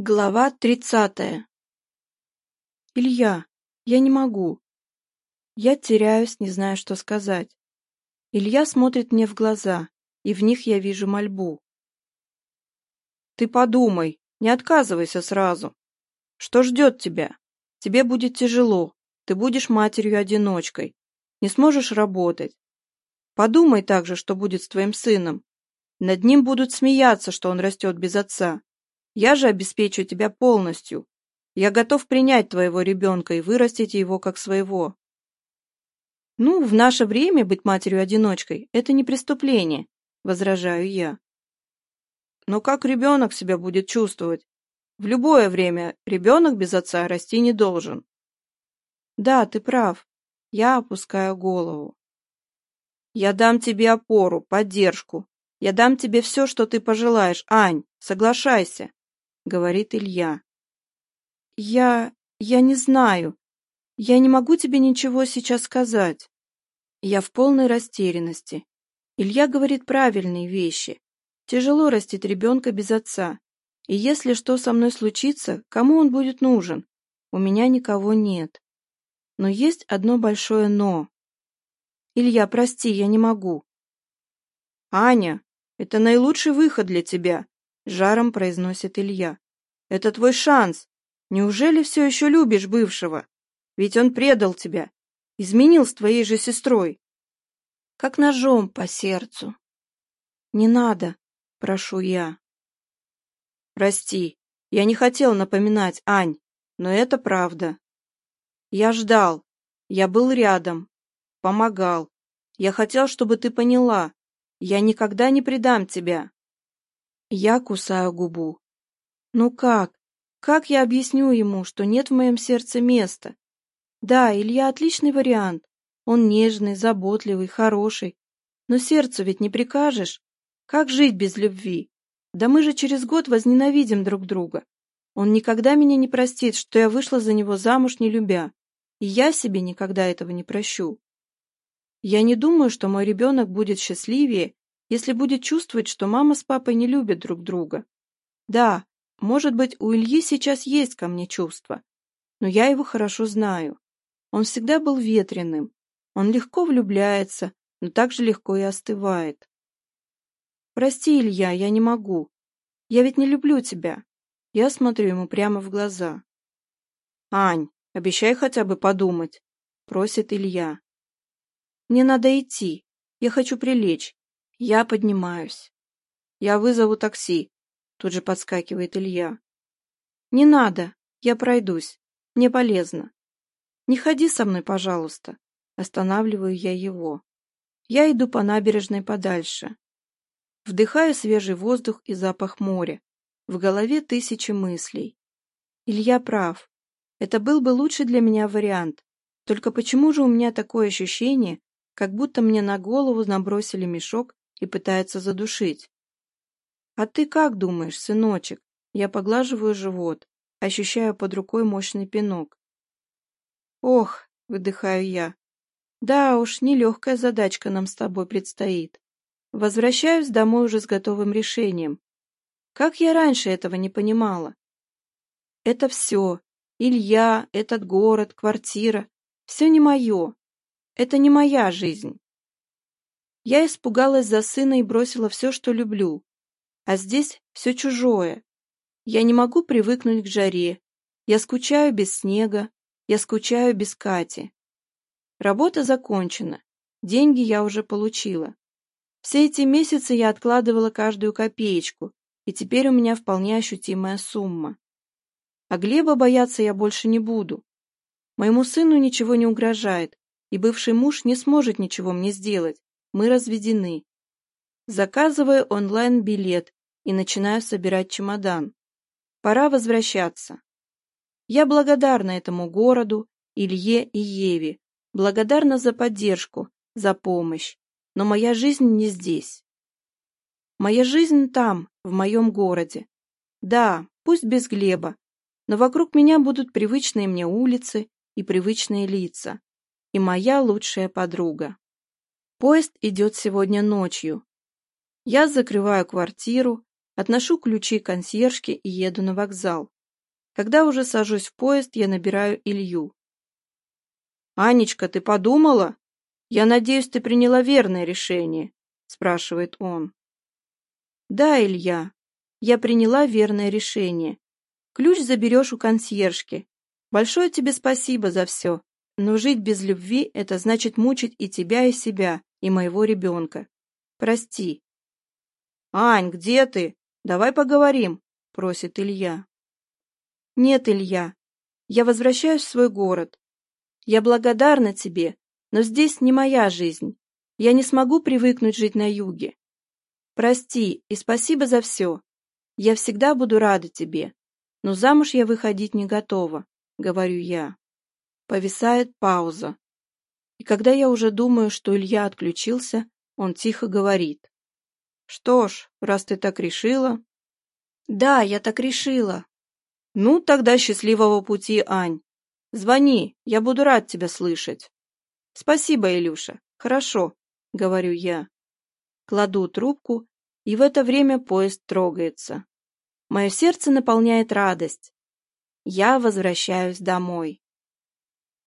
Глава тридцатая. Илья, я не могу. Я теряюсь, не знаю, что сказать. Илья смотрит мне в глаза, и в них я вижу мольбу. Ты подумай, не отказывайся сразу. Что ждет тебя? Тебе будет тяжело, ты будешь матерью-одиночкой, не сможешь работать. Подумай также, что будет с твоим сыном. Над ним будут смеяться, что он растет без отца. Я же обеспечу тебя полностью. Я готов принять твоего ребенка и вырастить его как своего. Ну, в наше время быть матерью-одиночкой – это не преступление, возражаю я. Но как ребенок себя будет чувствовать? В любое время ребенок без отца расти не должен. Да, ты прав. Я опускаю голову. Я дам тебе опору, поддержку. Я дам тебе все, что ты пожелаешь, Ань, соглашайся. — говорит Илья. «Я... я не знаю. Я не могу тебе ничего сейчас сказать. Я в полной растерянности. Илья говорит правильные вещи. Тяжело растить ребенка без отца. И если что со мной случится, кому он будет нужен? У меня никого нет. Но есть одно большое «но». Илья, прости, я не могу. Аня, это наилучший выход для тебя. Жаром произносит Илья. «Это твой шанс! Неужели все еще любишь бывшего? Ведь он предал тебя, изменил с твоей же сестрой!» Как ножом по сердцу. «Не надо!» — прошу я. «Прости, я не хотел напоминать, Ань, но это правда. Я ждал, я был рядом, помогал. Я хотел, чтобы ты поняла, я никогда не предам тебя!» Я кусаю губу. Ну как? Как я объясню ему, что нет в моем сердце места? Да, Илья отличный вариант. Он нежный, заботливый, хороший. Но сердцу ведь не прикажешь. Как жить без любви? Да мы же через год возненавидим друг друга. Он никогда меня не простит, что я вышла за него замуж не любя. И я себе никогда этого не прощу. Я не думаю, что мой ребенок будет счастливее, если будет чувствовать, что мама с папой не любят друг друга. Да, может быть, у Ильи сейчас есть ко мне чувства, но я его хорошо знаю. Он всегда был ветреным. Он легко влюбляется, но так же легко и остывает. «Прости, Илья, я не могу. Я ведь не люблю тебя». Я смотрю ему прямо в глаза. «Ань, обещай хотя бы подумать», — просит Илья. «Мне надо идти. Я хочу прилечь. Я поднимаюсь. Я вызову такси. Тут же подскакивает Илья. Не надо, я пройдусь. Мне полезно. Не ходи со мной, пожалуйста. Останавливаю я его. Я иду по набережной подальше. Вдыхаю свежий воздух и запах моря. В голове тысячи мыслей. Илья прав. Это был бы лучший для меня вариант. Только почему же у меня такое ощущение, как будто мне на голову набросили мешок и пытается задушить. «А ты как думаешь, сыночек?» Я поглаживаю живот, ощущаю под рукой мощный пинок. «Ох!» — выдыхаю я. «Да уж, нелегкая задачка нам с тобой предстоит. Возвращаюсь домой уже с готовым решением. Как я раньше этого не понимала?» «Это все. Илья, этот город, квартира. Все не мое. Это не моя жизнь. Я испугалась за сына и бросила все, что люблю. А здесь все чужое. Я не могу привыкнуть к жаре. Я скучаю без снега. Я скучаю без Кати. Работа закончена. Деньги я уже получила. Все эти месяцы я откладывала каждую копеечку, и теперь у меня вполне ощутимая сумма. А Глеба бояться я больше не буду. Моему сыну ничего не угрожает, и бывший муж не сможет ничего мне сделать. Мы разведены. Заказываю онлайн-билет и начинаю собирать чемодан. Пора возвращаться. Я благодарна этому городу, Илье и Еве, благодарна за поддержку, за помощь, но моя жизнь не здесь. Моя жизнь там, в моем городе. Да, пусть без Глеба, но вокруг меня будут привычные мне улицы и привычные лица, и моя лучшая подруга. Поезд идет сегодня ночью. Я закрываю квартиру, отношу ключи консьержке и еду на вокзал. Когда уже сажусь в поезд, я набираю Илью. «Анечка, ты подумала? Я надеюсь, ты приняла верное решение», — спрашивает он. «Да, Илья, я приняла верное решение. Ключ заберешь у консьержки. Большое тебе спасибо за все, но жить без любви — это значит мучить и тебя, и себя и моего ребенка. Прости. «Ань, где ты? Давай поговорим», — просит Илья. «Нет, Илья, я возвращаюсь в свой город. Я благодарна тебе, но здесь не моя жизнь. Я не смогу привыкнуть жить на юге. Прости и спасибо за все. Я всегда буду рада тебе, но замуж я выходить не готова», — говорю я. Повисает пауза. И когда я уже думаю, что Илья отключился, он тихо говорит. «Что ж, раз ты так решила...» «Да, я так решила». «Ну, тогда счастливого пути, Ань. Звони, я буду рад тебя слышать». «Спасибо, Илюша. Хорошо», — говорю я. Кладу трубку, и в это время поезд трогается. Мое сердце наполняет радость. Я возвращаюсь домой.